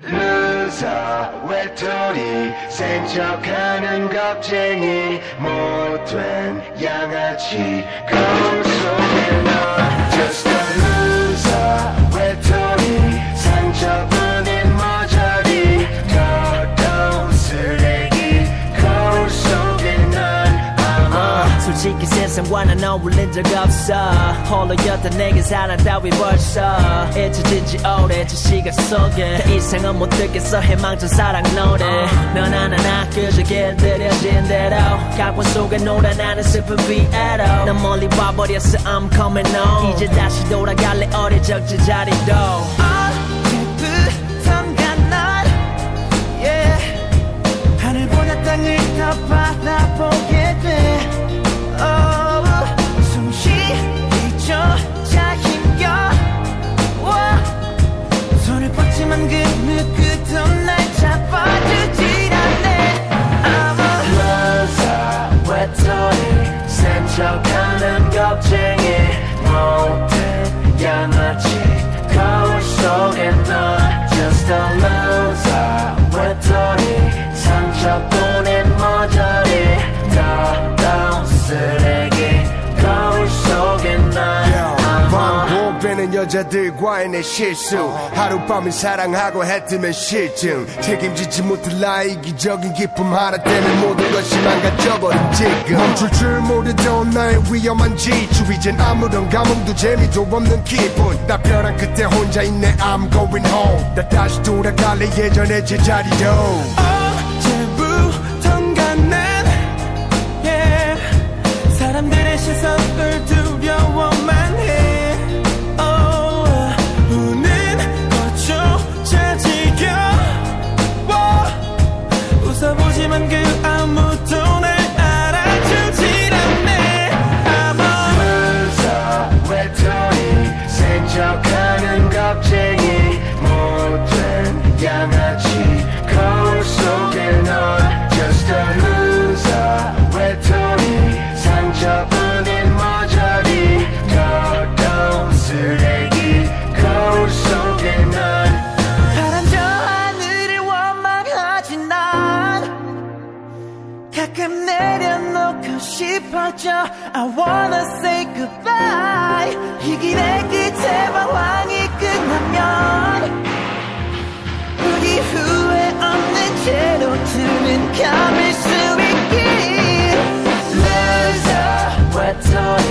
Loser 외톨이 센척하는 겁쟁이 못된 양아치 거울 속에 솔직히 세상과는 어울린 적 없어 홀로였던 내게 사랑 따위 벌써 잊혀진 지 오래 저 시간 속에. 더 이상은 못 듣겠어 희망찬 사랑 노래. 넌 하나나 그저 길들여진 대로. 각본 속에 노래 나는 슬픈 비애로. 난 멀리 와버렸어 I'm coming home. 이제 다시 돌아갈래 어릴 적 제자리도 센척하는 겁쟁이. 못된 양아치 거울 속에 넌 여자들과의 내 실수. 하룻밤을 사랑하고 해뜨면 실증. 책임지지 못할 나의 이기적인 기쁨 하나 때문에 모든 것이 망가져버린 지금. 멈출 줄 모르던 나의 위험한 지추 이젠 아무런 감흥도 재미도 없는 기분. 나 벼랑 끝에 혼자 있네. I'm going home. 나 다시 돌아갈래. 예전의 제자리로 웃어보지만 그 아무도 날 알아주질 않네. I'm a 외톨이 센척하는 겁쟁이 못된 양아 싶었죠 I wanna say goodbye 이 길의 끝에 방황이 끝나면 우리 후회 없는 채로 드는 감을 수 있길 Loser 외톨이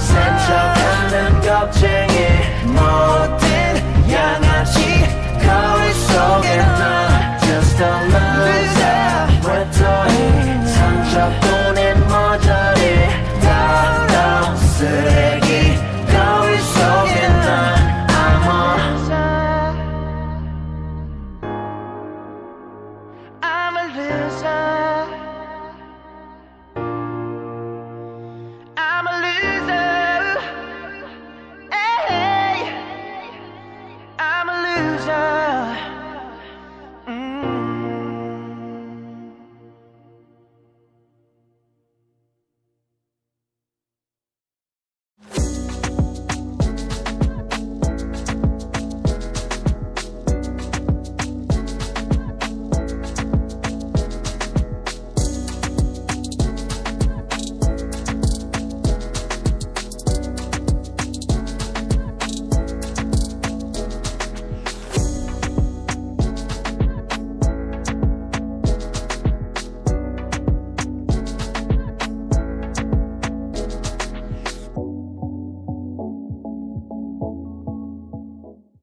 산적하는 겁쟁이 모든 양아치 거울 속에 넌 Just a love say